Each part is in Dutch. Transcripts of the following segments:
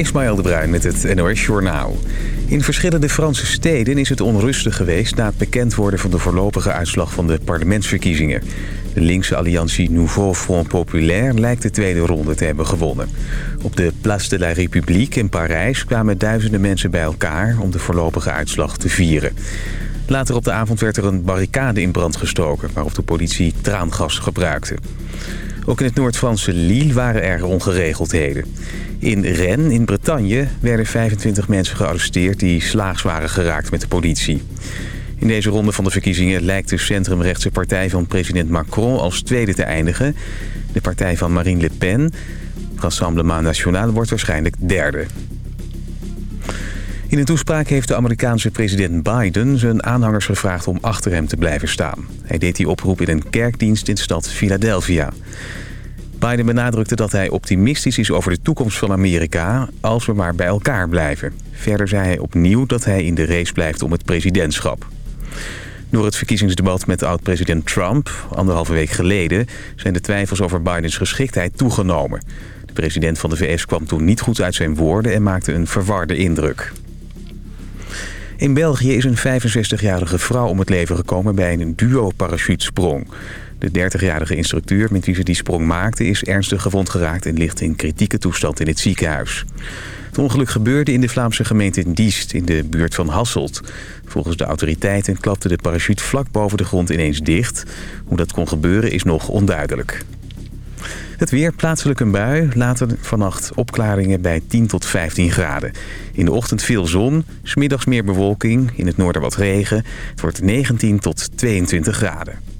Ismaël de Bruin met het NOS Journaal. In verschillende Franse steden is het onrustig geweest... na het bekend worden van de voorlopige uitslag van de parlementsverkiezingen. De linkse alliantie Nouveau Front Populaire lijkt de tweede ronde te hebben gewonnen. Op de Place de la République in Parijs kwamen duizenden mensen bij elkaar... om de voorlopige uitslag te vieren. Later op de avond werd er een barricade in brand gestoken... waarop de politie traangas gebruikte. Ook in het Noord-Franse Lille waren er ongeregeldheden. In Rennes, in Bretagne, werden 25 mensen gearresteerd... die slaags waren geraakt met de politie. In deze ronde van de verkiezingen lijkt de centrumrechtse partij van president Macron als tweede te eindigen. De partij van Marine Le Pen, Rassemblement National, wordt waarschijnlijk derde. In een toespraak heeft de Amerikaanse president Biden zijn aanhangers gevraagd om achter hem te blijven staan. Hij deed die oproep in een kerkdienst in de stad Philadelphia. Biden benadrukte dat hij optimistisch is over de toekomst van Amerika als we maar bij elkaar blijven. Verder zei hij opnieuw dat hij in de race blijft om het presidentschap. Door het verkiezingsdebat met oud-president Trump, anderhalve week geleden... zijn de twijfels over Bidens geschiktheid toegenomen. De president van de VS kwam toen niet goed uit zijn woorden en maakte een verwarde indruk. In België is een 65-jarige vrouw om het leven gekomen bij een duo-parachutesprong. De 30-jarige instructeur met wie ze die sprong maakte is ernstig gewond geraakt en ligt in kritieke toestand in het ziekenhuis. Het ongeluk gebeurde in de Vlaamse gemeente Diest in de buurt van Hasselt. Volgens de autoriteiten klapte de parachute vlak boven de grond ineens dicht. Hoe dat kon gebeuren is nog onduidelijk. Het weer, plaatselijk een bui. Later vannacht opklaringen bij 10 tot 15 graden. In de ochtend veel zon, smiddags meer bewolking, in het noorden wat regen. Het wordt 19 tot 22 graden.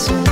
corazón.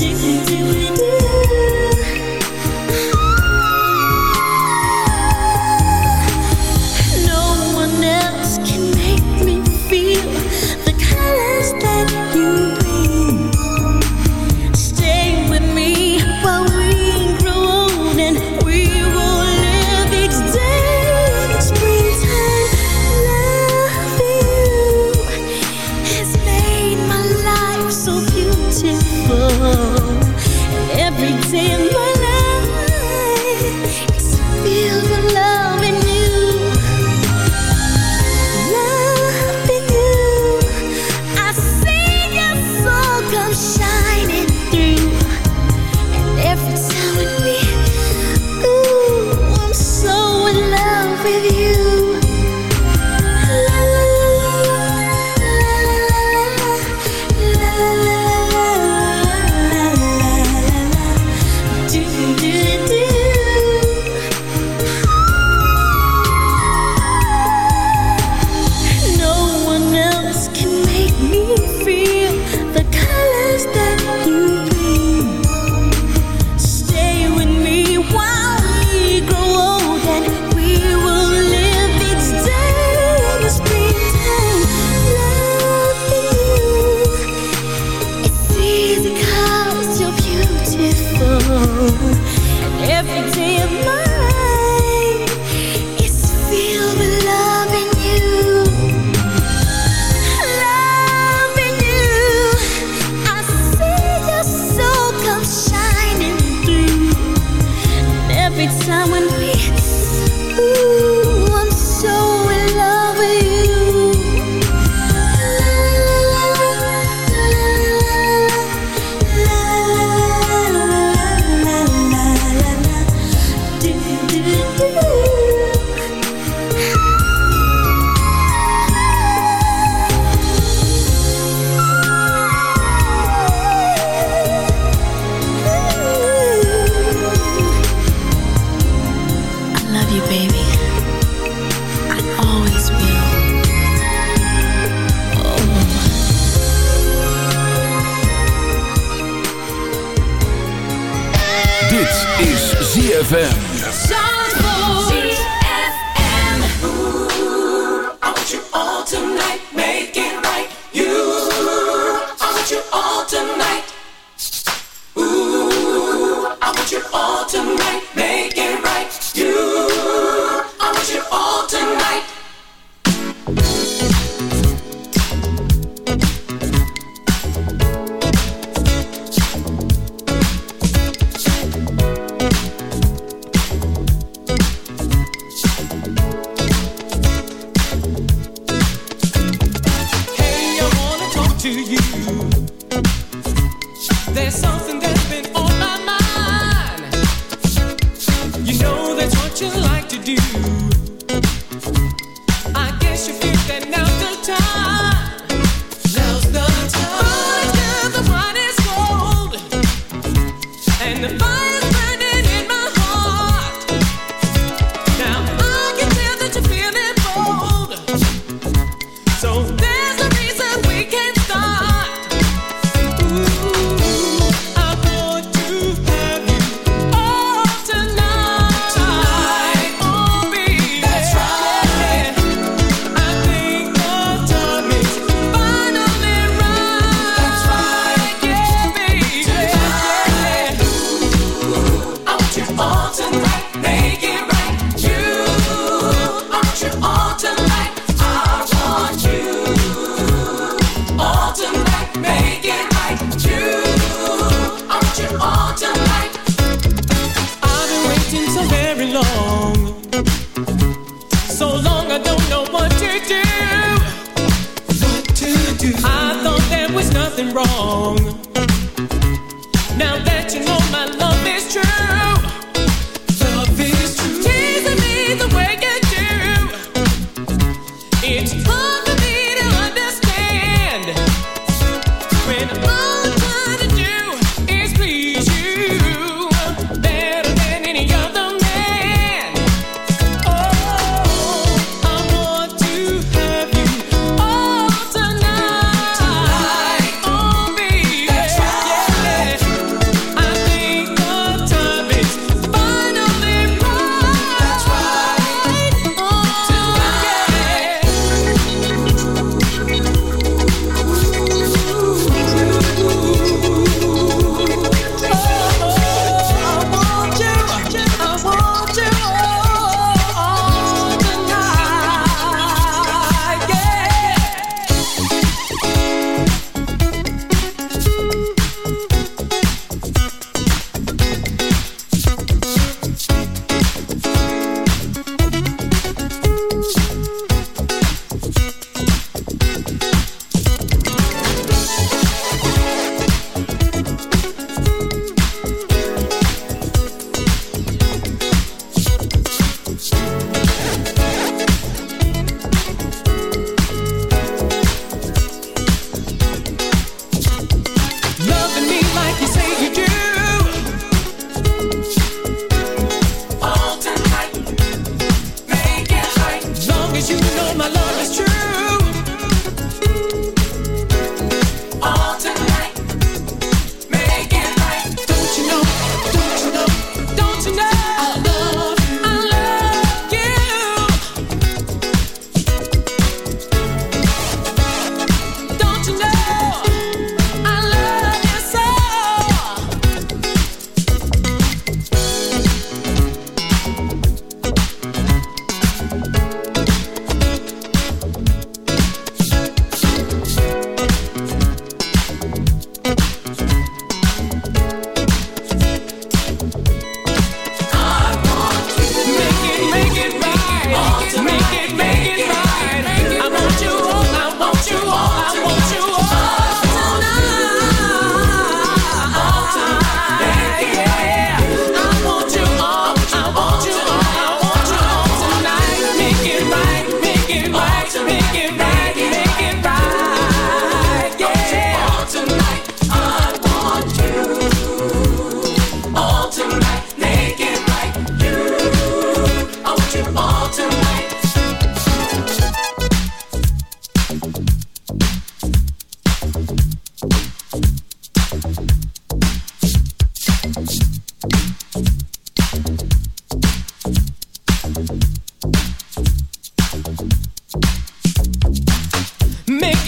music.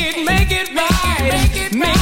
it, make it right, make it, make it right.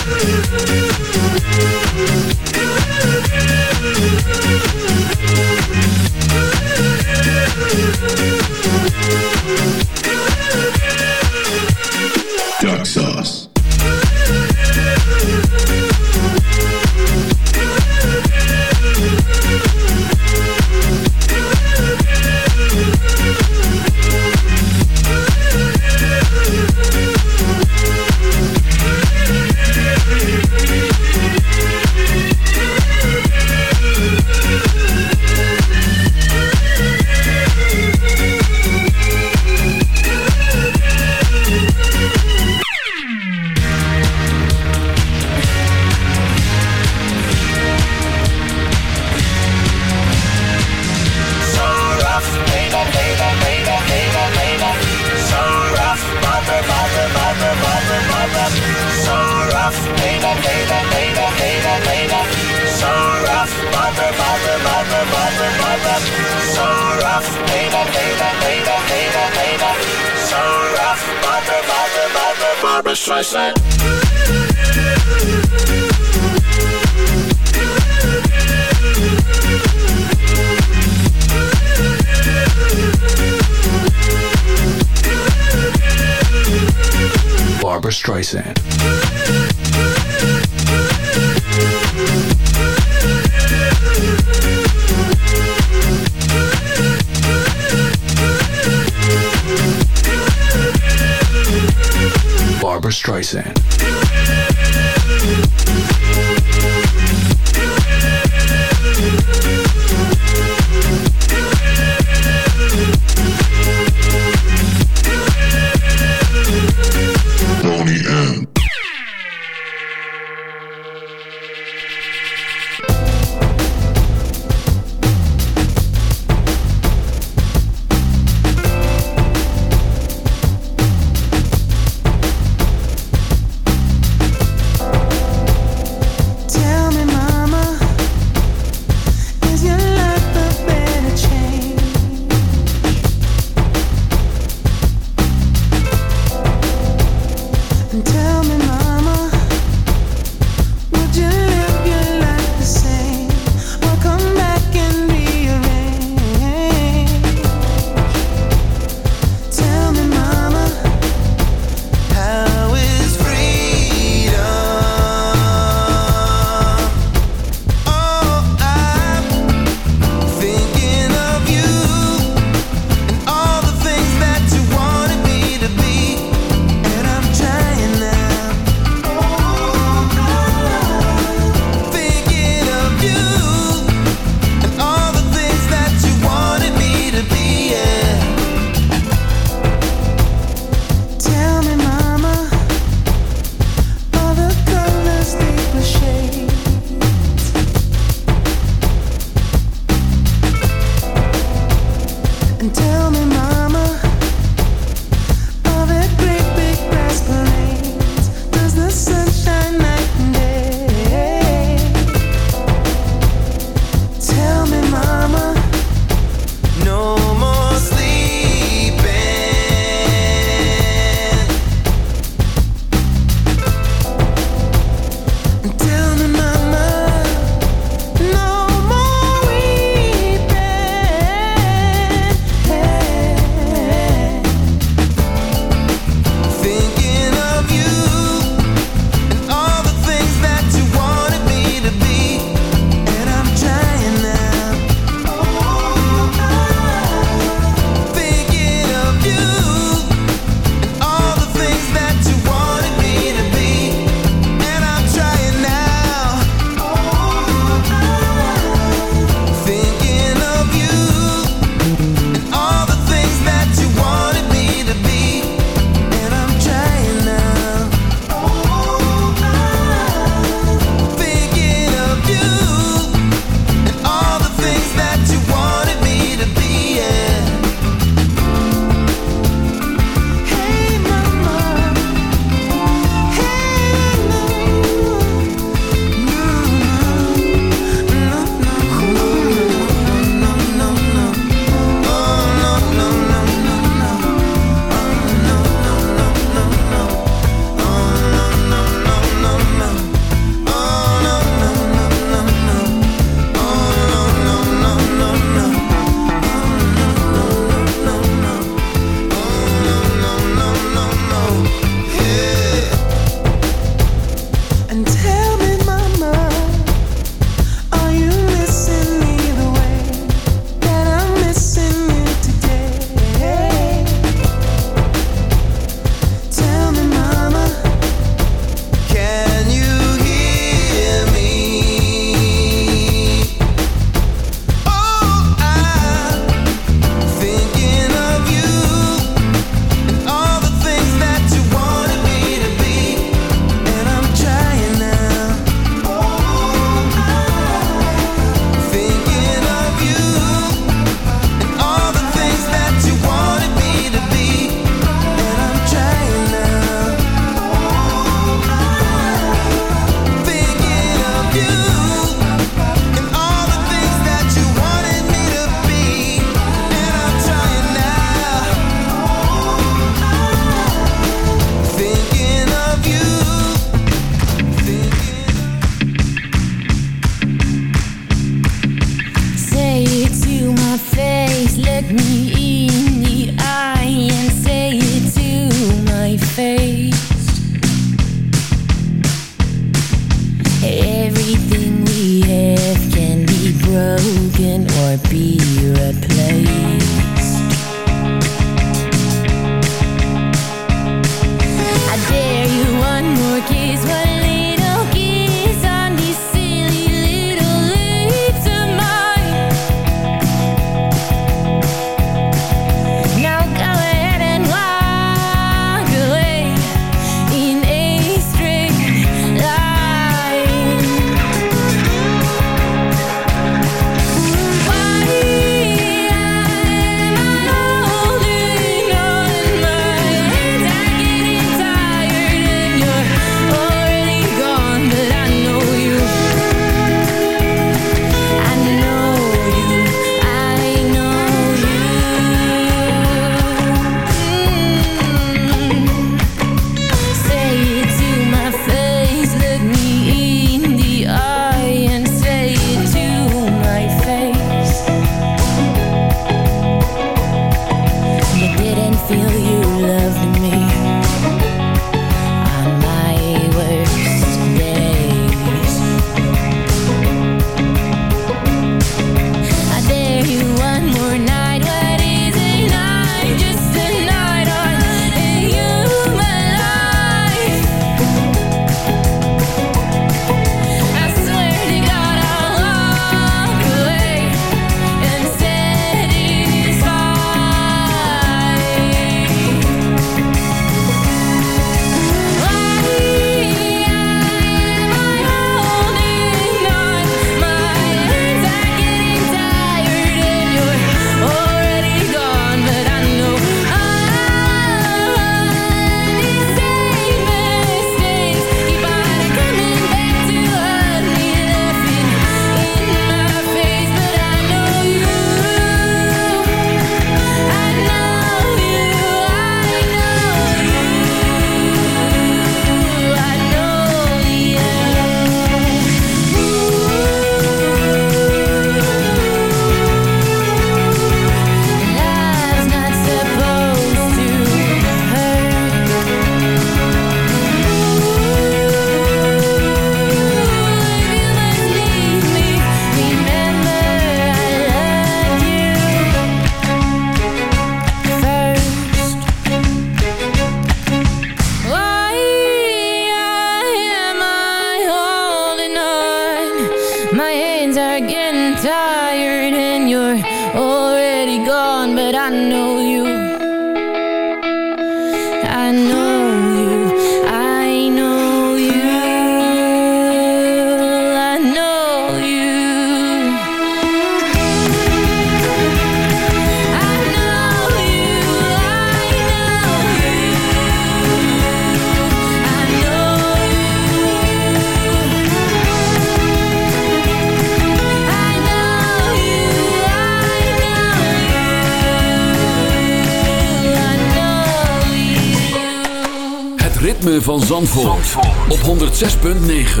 Op 106.9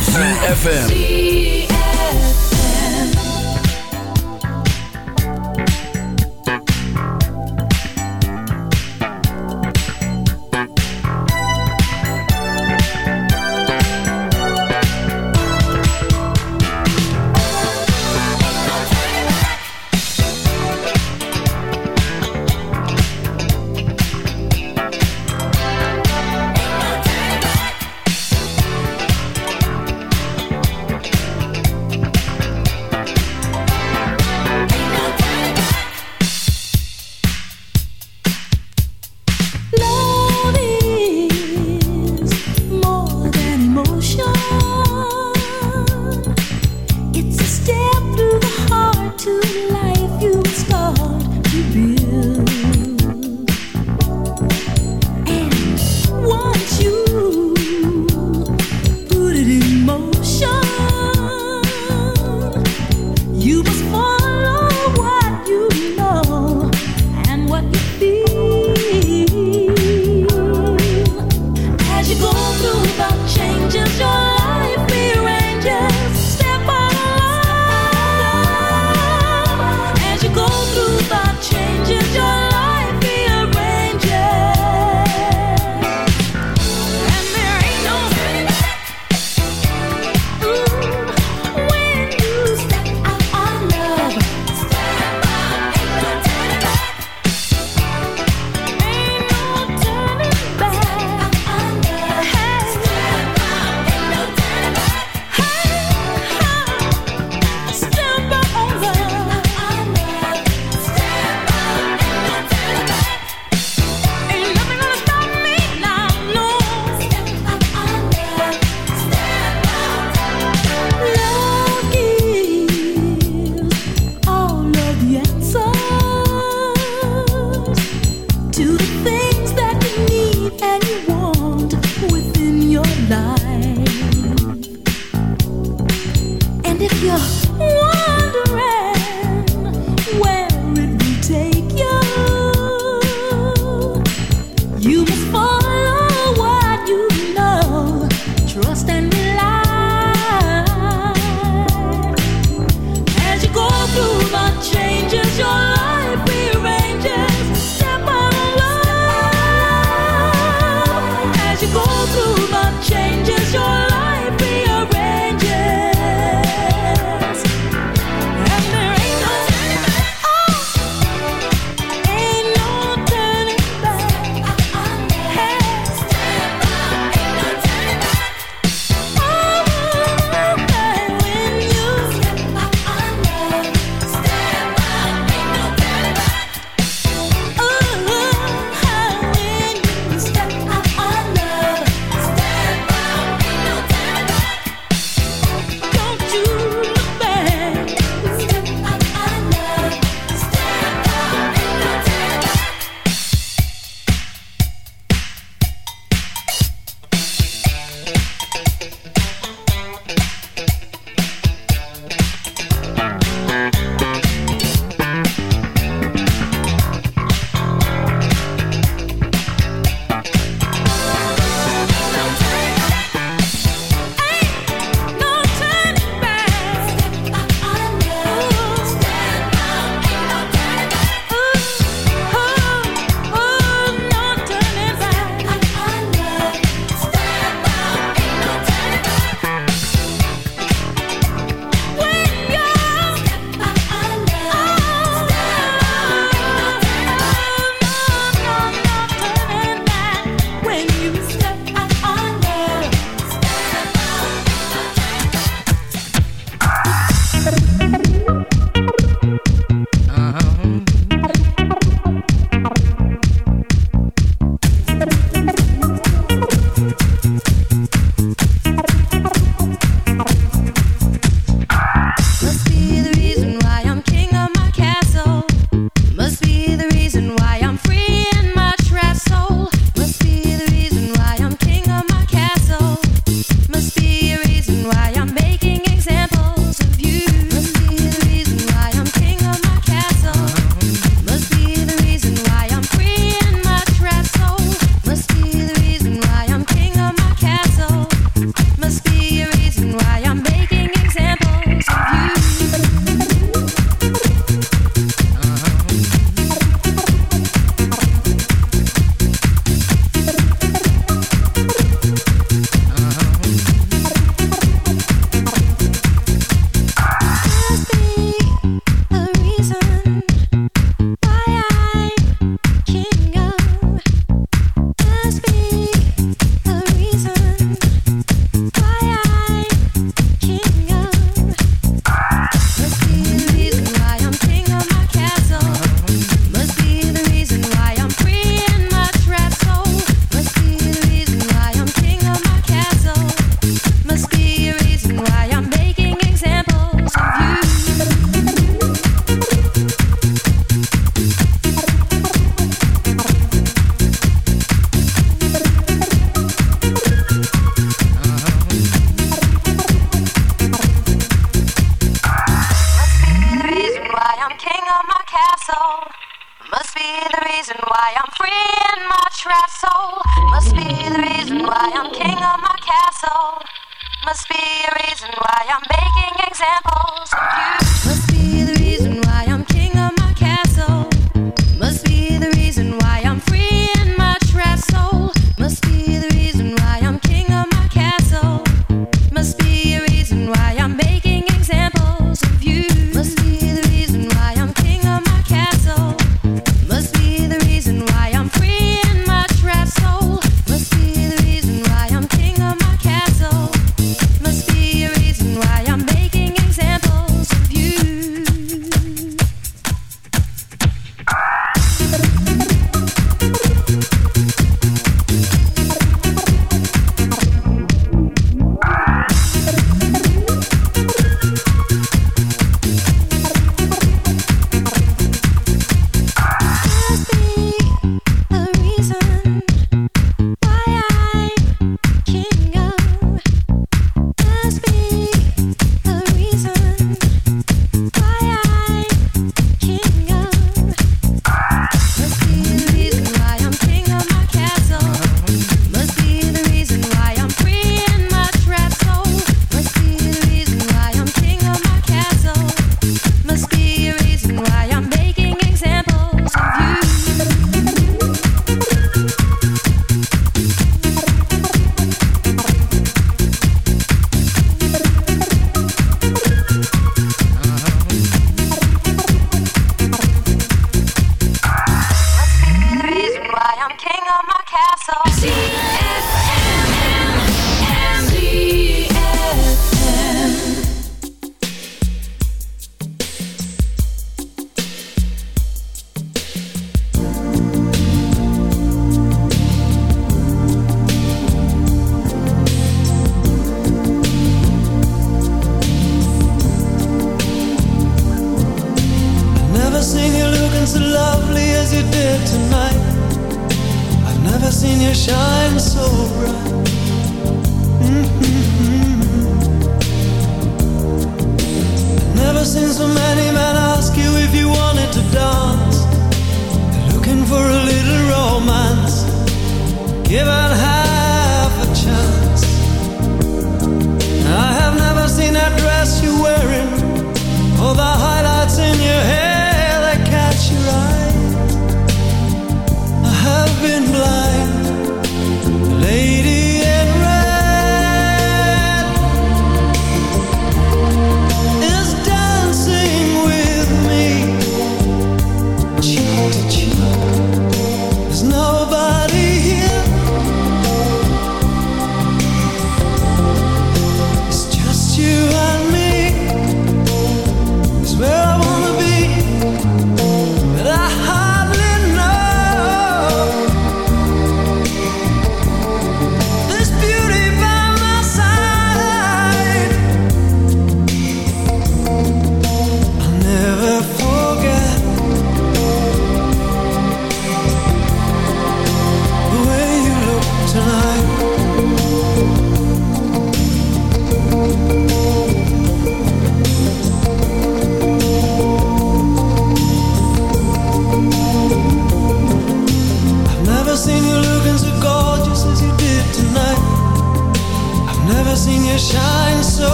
CFFM